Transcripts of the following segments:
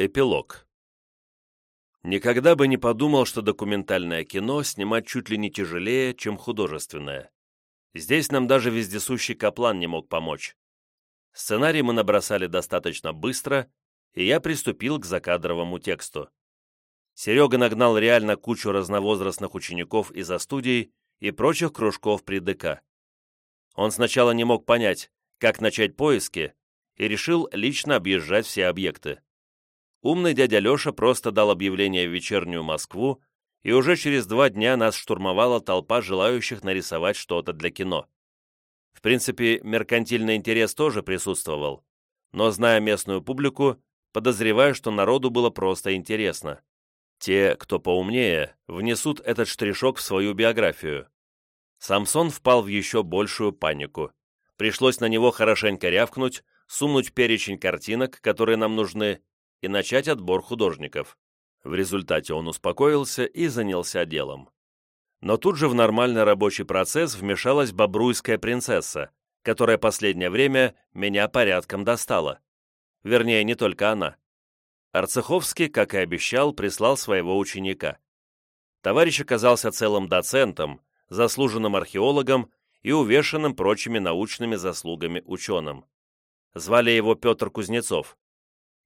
Эпилог. Никогда бы не подумал, что документальное кино снимать чуть ли не тяжелее, чем художественное. Здесь нам даже вездесущий Каплан не мог помочь. Сценарий мы набросали достаточно быстро, и я приступил к закадровому тексту. Серега нагнал реально кучу разновозрастных учеников из-за студий и прочих кружков при ДК. Он сначала не мог понять, как начать поиски, и решил лично объезжать все объекты. Умный дядя Леша просто дал объявление в вечернюю Москву, и уже через два дня нас штурмовала толпа желающих нарисовать что-то для кино. В принципе, меркантильный интерес тоже присутствовал, но, зная местную публику, подозреваю, что народу было просто интересно. Те, кто поумнее, внесут этот штришок в свою биографию. Самсон впал в еще большую панику. Пришлось на него хорошенько рявкнуть, сунуть перечень картинок, которые нам нужны, и начать отбор художников. В результате он успокоился и занялся делом. Но тут же в нормальный рабочий процесс вмешалась бобруйская принцесса, которая последнее время меня порядком достала. Вернее, не только она. Арцеховский, как и обещал, прислал своего ученика. Товарищ оказался целым доцентом, заслуженным археологом и увешанным прочими научными заслугами ученым. Звали его Петр Кузнецов.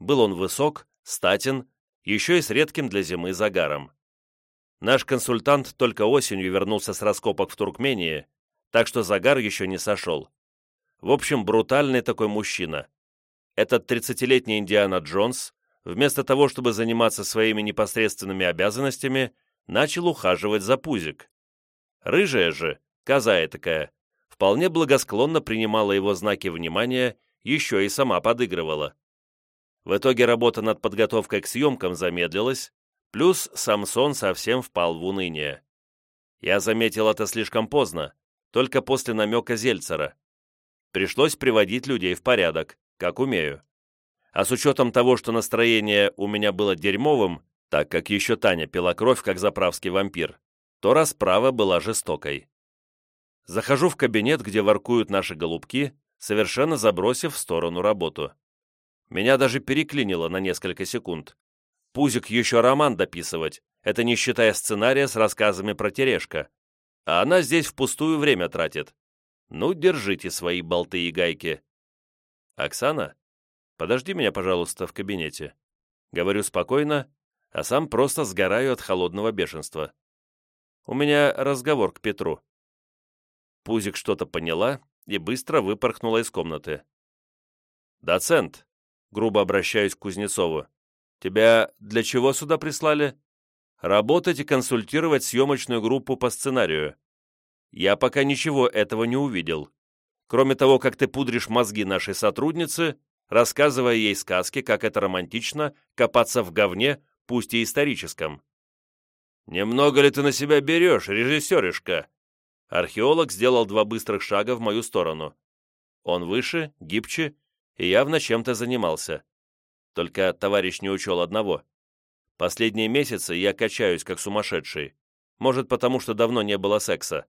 Был он высок, статен, еще и с редким для зимы загаром. Наш консультант только осенью вернулся с раскопок в Туркмении, так что загар еще не сошел. В общем, брутальный такой мужчина. Этот 30-летний Индиана Джонс, вместо того, чтобы заниматься своими непосредственными обязанностями, начал ухаживать за пузик. Рыжая же, коза такая, вполне благосклонно принимала его знаки внимания, еще и сама подыгрывала. В итоге работа над подготовкой к съемкам замедлилась, плюс Самсон совсем впал в уныние. Я заметил это слишком поздно, только после намека Зельцера. Пришлось приводить людей в порядок, как умею. А с учетом того, что настроение у меня было дерьмовым, так как еще Таня пила кровь, как заправский вампир, то расправа была жестокой. Захожу в кабинет, где воркуют наши голубки, совершенно забросив в сторону работу. Меня даже переклинило на несколько секунд. Пузик еще роман дописывать, это не считая сценария с рассказами про Терешка. А она здесь впустую время тратит. Ну, держите свои болты и гайки. Оксана, подожди меня, пожалуйста, в кабинете. Говорю спокойно, а сам просто сгораю от холодного бешенства. У меня разговор к Петру. Пузик что-то поняла и быстро выпорхнула из комнаты. «Доцент, грубо обращаюсь к Кузнецову. «Тебя для чего сюда прислали?» «Работать и консультировать съемочную группу по сценарию. Я пока ничего этого не увидел. Кроме того, как ты пудришь мозги нашей сотрудницы, рассказывая ей сказки, как это романтично, копаться в говне, пусть и историческом». «Немного ли ты на себя берешь, режиссеришка?» Археолог сделал два быстрых шага в мою сторону. Он выше, гибче и явно чем-то занимался. Только товарищ не учел одного. Последние месяцы я качаюсь, как сумасшедший. Может, потому что давно не было секса.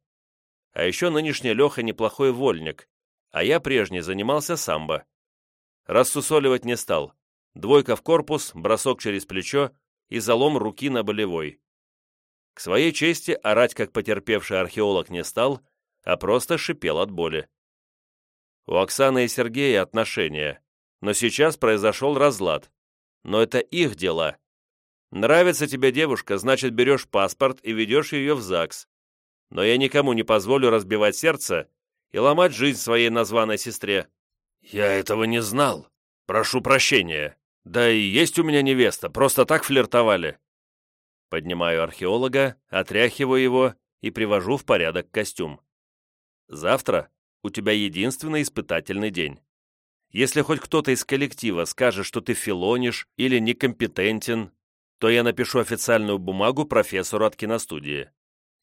А еще нынешний Леха неплохой вольник, а я прежний занимался самбо. Рассусоливать не стал. Двойка в корпус, бросок через плечо и залом руки на болевой. К своей чести орать, как потерпевший археолог, не стал, а просто шипел от боли. У Оксаны и Сергея отношения, но сейчас произошел разлад. Но это их дела. Нравится тебе девушка, значит, берешь паспорт и ведешь ее в ЗАГС. Но я никому не позволю разбивать сердце и ломать жизнь своей названной сестре. Я этого не знал. Прошу прощения. Да и есть у меня невеста, просто так флиртовали. Поднимаю археолога, отряхиваю его и привожу в порядок костюм. Завтра у тебя единственный испытательный день. Если хоть кто-то из коллектива скажет, что ты филонишь или некомпетентен, то я напишу официальную бумагу профессору от киностудии.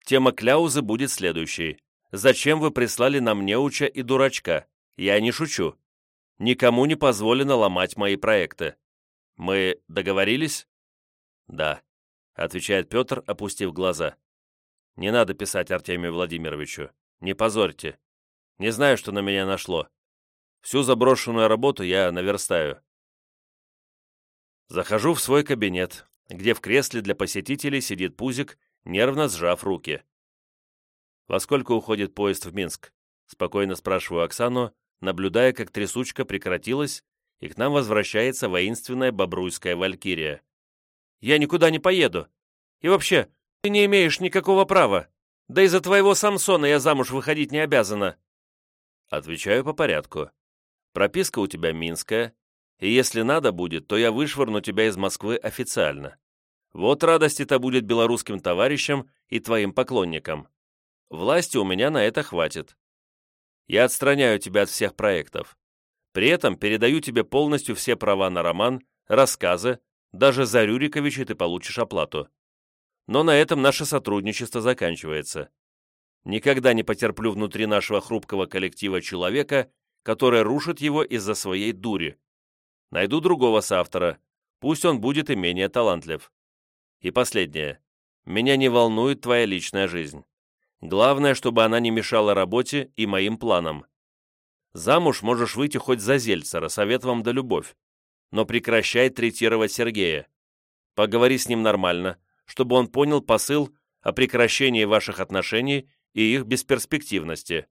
Тема кляузы будет следующей. Зачем вы прислали нам неуча и дурачка? Я не шучу. Никому не позволено ломать мои проекты. Мы договорились? Да, отвечает Петр, опустив глаза. Не надо писать Артемию Владимировичу. Не позорьте. Не знаю, что на меня нашло. Всю заброшенную работу я наверстаю. Захожу в свой кабинет, где в кресле для посетителей сидит Пузик, нервно сжав руки. «Во сколько уходит поезд в Минск?» Спокойно спрашиваю Оксану, наблюдая, как трясучка прекратилась, и к нам возвращается воинственная бобруйская валькирия. «Я никуда не поеду. И вообще, ты не имеешь никакого права. Да из-за твоего Самсона я замуж выходить не обязана». Отвечаю по порядку. Прописка у тебя минская, и если надо будет, то я вышвырну тебя из Москвы официально. Вот радости-то будет белорусским товарищам и твоим поклонникам. Власти у меня на это хватит. Я отстраняю тебя от всех проектов. При этом передаю тебе полностью все права на роман, рассказы, даже за Рюриковича ты получишь оплату. Но на этом наше сотрудничество заканчивается. Никогда не потерплю внутри нашего хрупкого коллектива человека, который рушит его из-за своей дури. Найду другого соавтора, пусть он будет и менее талантлив. И последнее. Меня не волнует твоя личная жизнь. Главное, чтобы она не мешала работе и моим планам. Замуж можешь выйти хоть за Зельцера, вам да любовь. Но прекращай третировать Сергея. Поговори с ним нормально, чтобы он понял посыл о прекращении ваших отношений и их бесперспективности.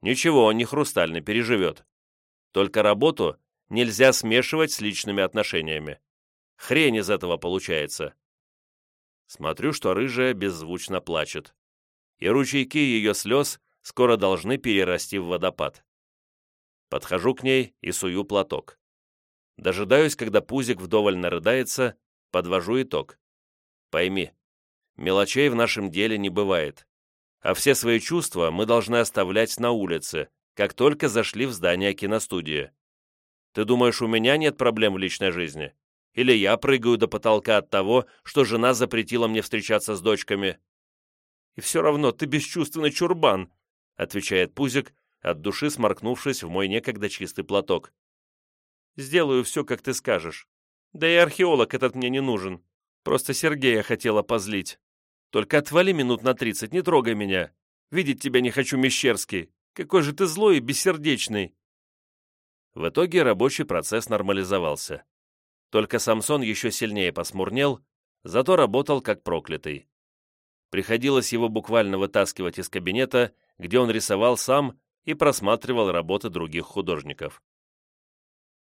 Ничего, он не хрустальный, переживет. Только работу нельзя смешивать с личными отношениями. Хрень из этого получается. Смотрю, что рыжая беззвучно плачет и ручейки ее слез скоро должны перерасти в водопад. Подхожу к ней и сую платок. Дожидаюсь, когда пузик вдоволь нарыдается, подвожу итог. Пойми, мелочей в нашем деле не бывает, а все свои чувства мы должны оставлять на улице, как только зашли в здание киностудии. Ты думаешь, у меня нет проблем в личной жизни? Или я прыгаю до потолка от того, что жена запретила мне встречаться с дочками? и все равно ты бесчувственный чурбан», отвечает Пузик, от души сморкнувшись в мой некогда чистый платок. «Сделаю все, как ты скажешь. Да и археолог этот мне не нужен. Просто Сергея хотела позлить. Только отвали минут на тридцать, не трогай меня. Видеть тебя не хочу, Мещерский. Какой же ты злой и бессердечный». В итоге рабочий процесс нормализовался. Только Самсон еще сильнее посмурнел, зато работал как проклятый. Приходилось его буквально вытаскивать из кабинета, где он рисовал сам и просматривал работы других художников.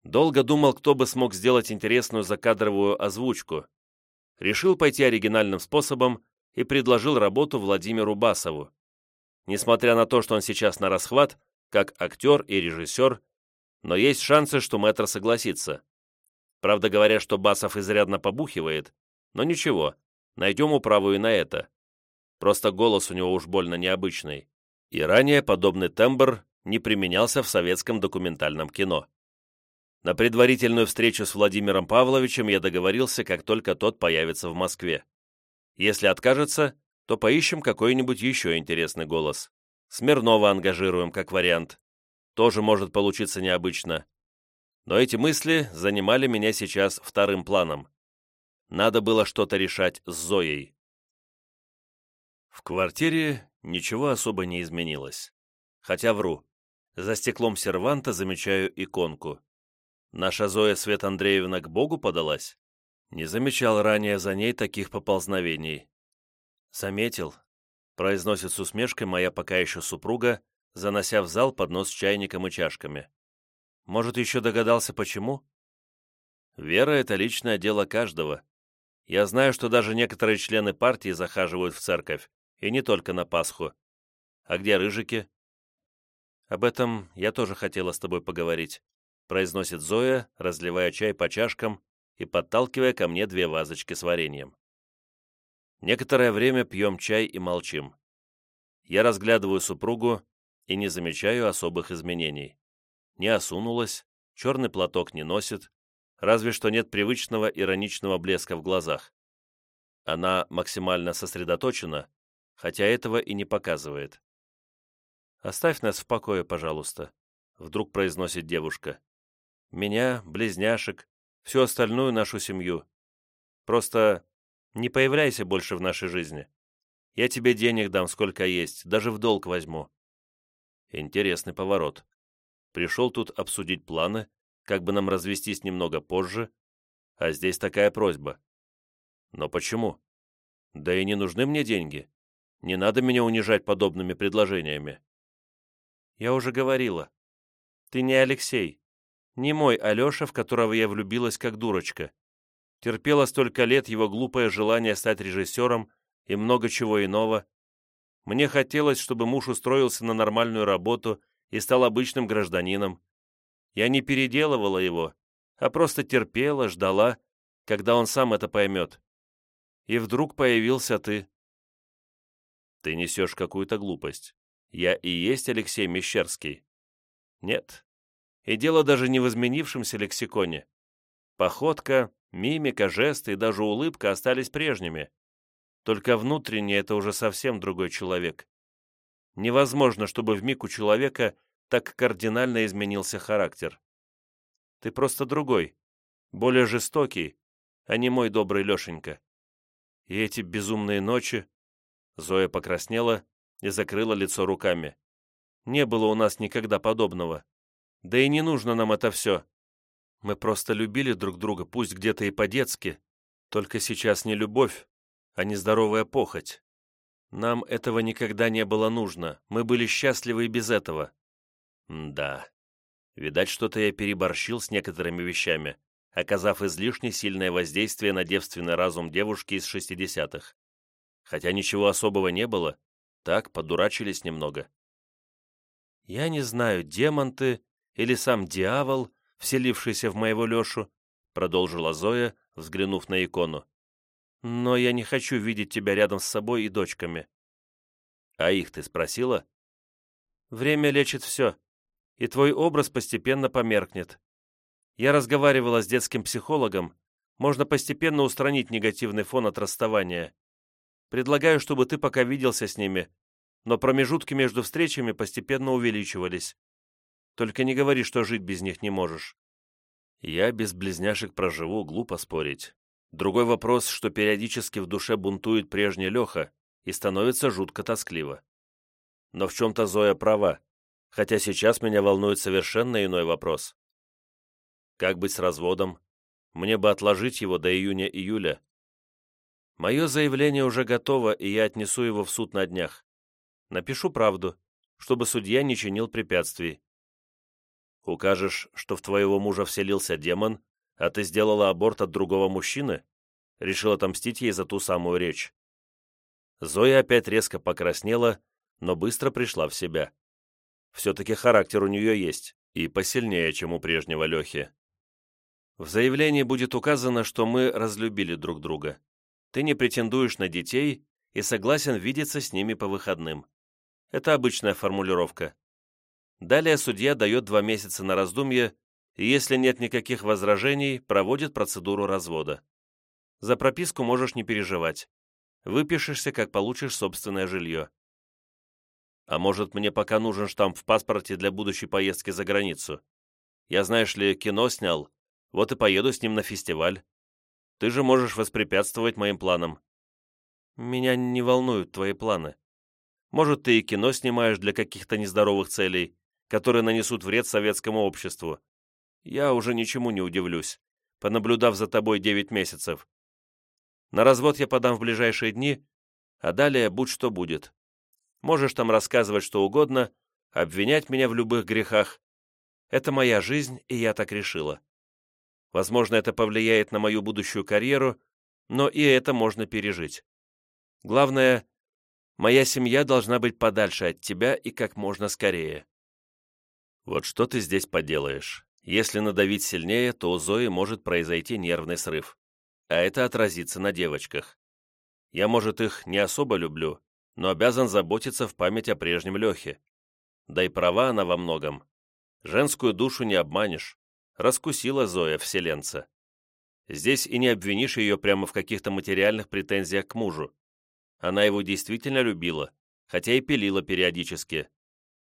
Долго думал, кто бы смог сделать интересную закадровую озвучку. Решил пойти оригинальным способом и предложил работу Владимиру Басову. Несмотря на то, что он сейчас на расхват, как актер и режиссер, но есть шансы, что мэтр согласится. Правда, говорят, что Басов изрядно побухивает, но ничего, найдем управу и на это. Просто голос у него уж больно необычный. И ранее подобный тембр не применялся в советском документальном кино. На предварительную встречу с Владимиром Павловичем я договорился, как только тот появится в Москве. Если откажется, то поищем какой-нибудь еще интересный голос. Смирнова ангажируем как вариант. Тоже может получиться необычно. Но эти мысли занимали меня сейчас вторым планом. Надо было что-то решать с Зоей. В квартире ничего особо не изменилось. Хотя вру. За стеклом серванта замечаю иконку. Наша Зоя Свет Андреевна к Богу подалась? Не замечал ранее за ней таких поползновений. Заметил, произносит с усмешкой моя пока еще супруга, занося в зал поднос с чайником и чашками. Может, еще догадался, почему? Вера — это личное дело каждого. Я знаю, что даже некоторые члены партии захаживают в церковь, и не только на Пасху. А где рыжики? Об этом я тоже хотела с тобой поговорить, произносит Зоя, разливая чай по чашкам и подталкивая ко мне две вазочки с вареньем. Некоторое время пьем чай и молчим. Я разглядываю супругу и не замечаю особых изменений. Не осунулась, черный платок не носит, разве что нет привычного ироничного блеска в глазах. Она максимально сосредоточена хотя этого и не показывает. «Оставь нас в покое, пожалуйста», — вдруг произносит девушка. «Меня, близняшек, всю остальную нашу семью. Просто не появляйся больше в нашей жизни. Я тебе денег дам, сколько есть, даже в долг возьму». Интересный поворот. Пришел тут обсудить планы, как бы нам развестись немного позже, а здесь такая просьба. Но почему? Да и не нужны мне деньги. Не надо меня унижать подобными предложениями. Я уже говорила. Ты не Алексей. Не мой Алеша, в которого я влюбилась как дурочка. Терпела столько лет его глупое желание стать режиссером и много чего иного. Мне хотелось, чтобы муж устроился на нормальную работу и стал обычным гражданином. Я не переделывала его, а просто терпела, ждала, когда он сам это поймет. И вдруг появился ты. Ты несешь какую-то глупость. Я и есть Алексей Мещерский. Нет. И дело даже не в изменившемся лексиконе. Походка, мимика, жесты и даже улыбка остались прежними. Только внутренне это уже совсем другой человек. Невозможно, чтобы в миг у человека так кардинально изменился характер. Ты просто другой, более жестокий, а не мой добрый Лешенька. И эти безумные ночи...» Зоя покраснела и закрыла лицо руками. «Не было у нас никогда подобного. Да и не нужно нам это все. Мы просто любили друг друга, пусть где-то и по-детски. Только сейчас не любовь, а нездоровая похоть. Нам этого никогда не было нужно, мы были счастливы и без этого». М «Да, видать, что-то я переборщил с некоторыми вещами оказав излишне сильное воздействие на девственный разум девушки из шестидесятых. Хотя ничего особого не было, так подурачились немного. «Я не знаю, демон ты или сам дьявол, вселившийся в моего Лешу», продолжила Зоя, взглянув на икону. «Но я не хочу видеть тебя рядом с собой и дочками». «А их ты спросила?» «Время лечит все, и твой образ постепенно померкнет. Я разговаривала с детским психологом. Можно постепенно устранить негативный фон от расставания. Предлагаю, чтобы ты пока виделся с ними, но промежутки между встречами постепенно увеличивались. Только не говори, что жить без них не можешь. Я без близняшек проживу, глупо спорить. Другой вопрос, что периодически в душе бунтует прежний Леха и становится жутко тоскливо. Но в чем-то Зоя права, хотя сейчас меня волнует совершенно иной вопрос. Как быть с разводом? Мне бы отложить его до июня-июля. Мое заявление уже готово, и я отнесу его в суд на днях. Напишу правду, чтобы судья не чинил препятствий. Укажешь, что в твоего мужа вселился демон, а ты сделала аборт от другого мужчины? Решил отомстить ей за ту самую речь. Зоя опять резко покраснела, но быстро пришла в себя. Все-таки характер у нее есть, и посильнее, чем у прежнего Лехи. В заявлении будет указано, что мы разлюбили друг друга. Ты не претендуешь на детей и согласен видеться с ними по выходным. Это обычная формулировка. Далее судья дает два месяца на раздумье, и если нет никаких возражений, проводит процедуру развода. За прописку можешь не переживать. Выпишешься, как получишь собственное жилье. А может, мне пока нужен штамп в паспорте для будущей поездки за границу? Я, знаешь ли, кино снял, вот и поеду с ним на фестиваль. Ты же можешь воспрепятствовать моим планам». «Меня не волнуют твои планы. Может, ты и кино снимаешь для каких-то нездоровых целей, которые нанесут вред советскому обществу. Я уже ничему не удивлюсь, понаблюдав за тобой девять месяцев. На развод я подам в ближайшие дни, а далее будь что будет. Можешь там рассказывать что угодно, обвинять меня в любых грехах. Это моя жизнь, и я так решила. Возможно, это повлияет на мою будущую карьеру, но и это можно пережить. Главное, моя семья должна быть подальше от тебя и как можно скорее. Вот что ты здесь поделаешь? Если надавить сильнее, то у Зои может произойти нервный срыв. А это отразится на девочках. Я, может, их не особо люблю, но обязан заботиться в память о прежнем Лехе. Да и права она во многом. Женскую душу не обманешь раскусила Зоя вселенца. Здесь и не обвинишь ее прямо в каких-то материальных претензиях к мужу. Она его действительно любила, хотя и пилила периодически.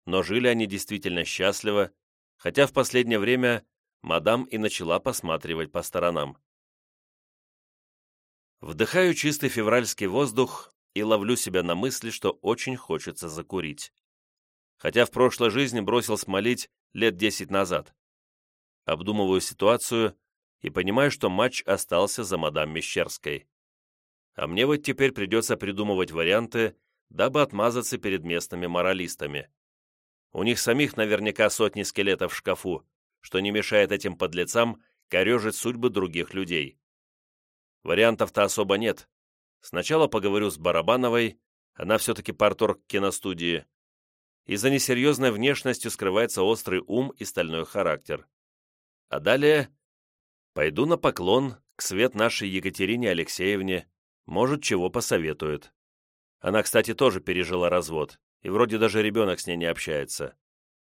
Но жили они действительно счастливо, хотя в последнее время мадам и начала посматривать по сторонам. Вдыхаю чистый февральский воздух и ловлю себя на мысли, что очень хочется закурить. Хотя в прошлой жизни бросил смолить лет десять назад обдумываю ситуацию и понимаю, что матч остался за мадам Мещерской. А мне вот теперь придется придумывать варианты, дабы отмазаться перед местными моралистами. У них самих наверняка сотни скелетов в шкафу, что не мешает этим подлецам корежить судьбы других людей. Вариантов-то особо нет. Сначала поговорю с Барабановой, она все-таки парторг киностудии. И за несерьезной внешностью скрывается острый ум и стальной характер. А далее пойду на поклон к свет нашей Екатерине Алексеевне, может, чего посоветует. Она, кстати, тоже пережила развод, и вроде даже ребенок с ней не общается.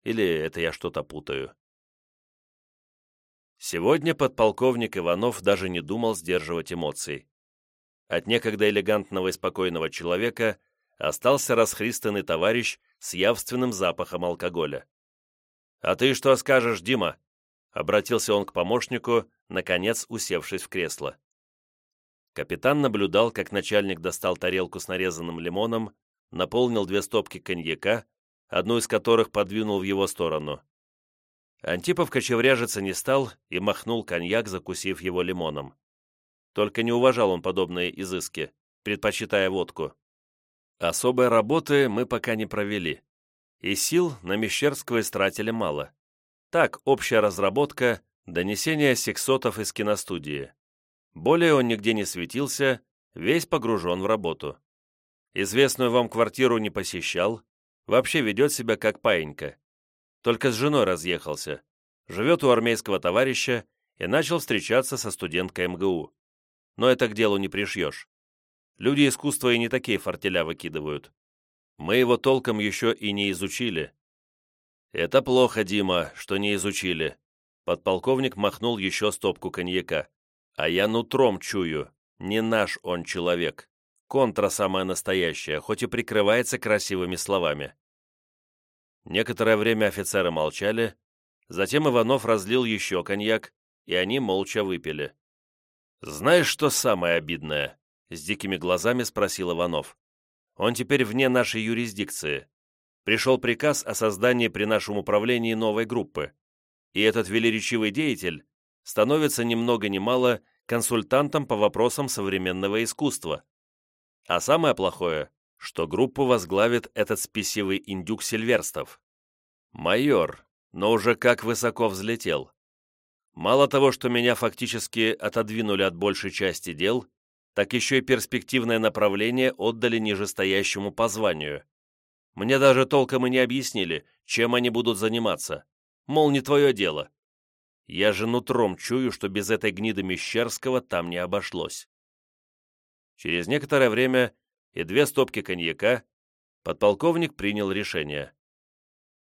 Или это я что-то путаю. Сегодня подполковник Иванов даже не думал сдерживать эмоций. От некогда элегантного и спокойного человека остался расхристанный товарищ с явственным запахом алкоголя. «А ты что скажешь, Дима?» — обратился он к помощнику, наконец усевшись в кресло. Капитан наблюдал, как начальник достал тарелку с нарезанным лимоном, наполнил две стопки коньяка, одну из которых подвинул в его сторону. Антипов кочевряжиться не стал и махнул коньяк, закусив его лимоном. Только не уважал он подобные изыски, предпочитая водку. Особой работы мы пока не провели, и сил на Мещерского истратили мало. Так, общая разработка, донесение сексотов из киностудии. Более он нигде не светился, весь погружен в работу. Известную вам квартиру не посещал, вообще ведет себя как паинька. Только с женой разъехался, живет у армейского товарища и начал встречаться со студенткой МГУ. Но это к делу не пришьешь. Люди искусства и не такие фортеля выкидывают. Мы его толком еще и не изучили. Это плохо, Дима, что не изучили. Подполковник махнул еще стопку коньяка. А я нутром чую, не наш он человек. Контра самая настоящая, хоть и прикрывается красивыми словами. Некоторое время офицеры молчали, затем Иванов разлил еще коньяк, и они молча выпили. «Знаешь, что самое обидное?» — с дикими глазами спросил Иванов. «Он теперь вне нашей юрисдикции. Пришел приказ о создании при нашем управлении новой группы, и этот велеречивый деятель становится ни много ни мало консультантом по вопросам современного искусства. А самое плохое, что группу возглавит этот спесивый индюк Сильверстов. Майор, но уже как высоко взлетел. Мало того, что меня фактически отодвинули от большей части дел, так еще и перспективное направление отдали нижестоящему по званию. Мне даже толком и не объяснили, чем они будут заниматься. Мол, не твое дело. Я же нутром чую, что без этой гниды Мещерского там не обошлось. Через некоторое время и две стопки коньяка подполковник принял решение.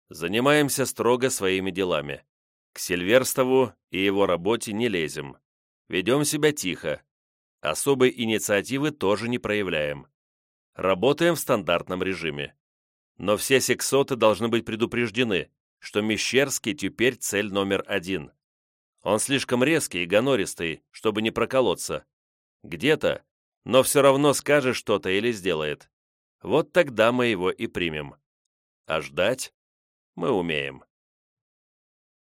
Занимаемся строго своими делами. К Сильверстову и его работе не лезем. Ведем себя тихо. Особой инициативы тоже не проявляем. Работаем в стандартном режиме. Но все сексоты должны быть предупреждены, что Мещерский теперь цель номер один. Он слишком резкий и гонористый, чтобы не проколоться. Где-то, но все равно скажет что-то или сделает. Вот тогда мы его и примем. А ждать мы умеем.